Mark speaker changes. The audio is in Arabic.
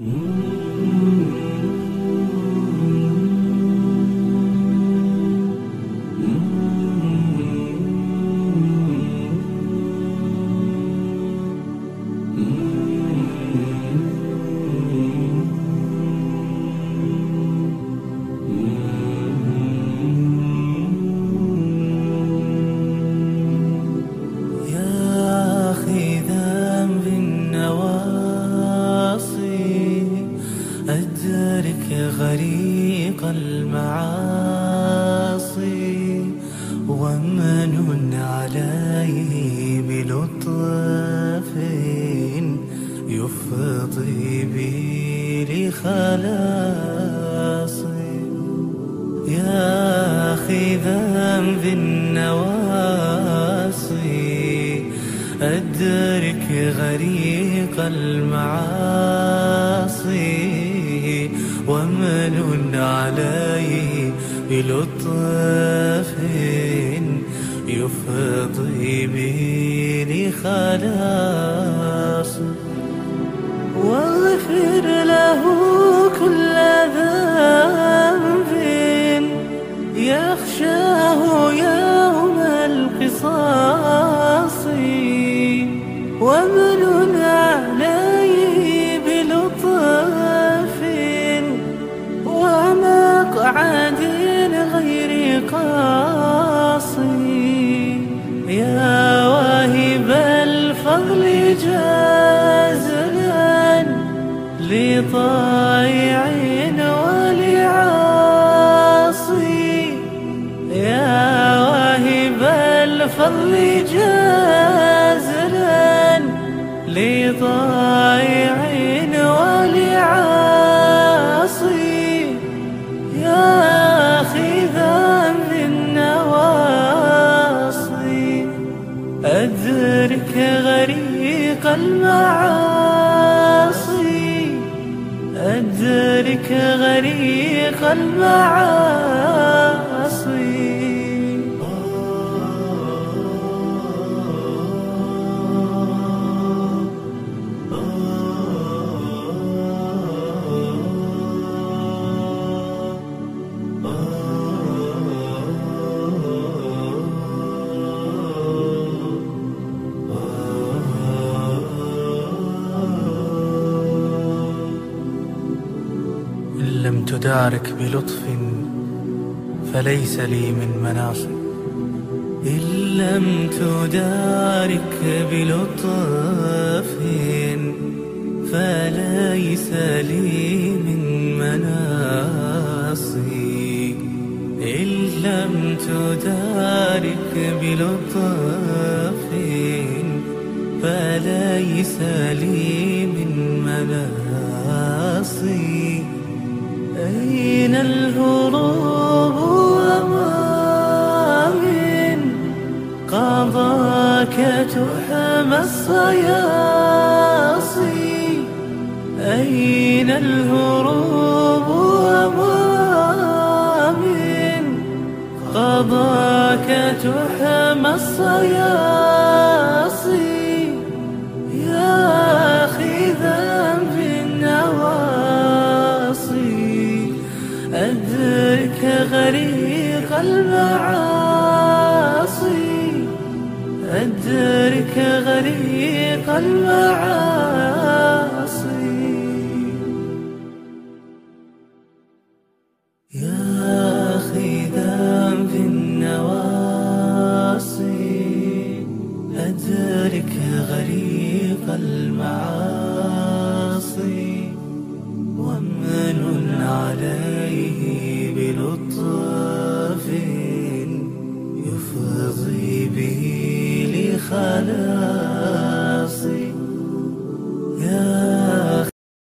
Speaker 1: يا غريق المعاصي ومن عليه بلطف يفضي بي لخلاصي يا أخي ذنب النواصي أدرك غريق المعاصي. ومن عليه بلطف يفضي بي لخلاصي واغفر له ومقعد غير قاصي. يا واهب الفضل جازلا لطائع ولعاصي. يا واهب الفضل جازلا لطائع ولعاصي. يا ذنب النواصي. أدرك غريق المعاصي. أدرك غريق المعاصي. تدارك بلطف فليس لي من مناصب. إن لم تدارك بلطف فليس لي من مناصي إن لم تدارك بلطف فليس لي تحمى الصياصي. أين الهروب وما من قضاك تحمى الصياصي. يا أخي ذنب النواصي. أدرك غريق المعاصي. أدرك غريق المعاصي. بلطف يفضي به لخلاص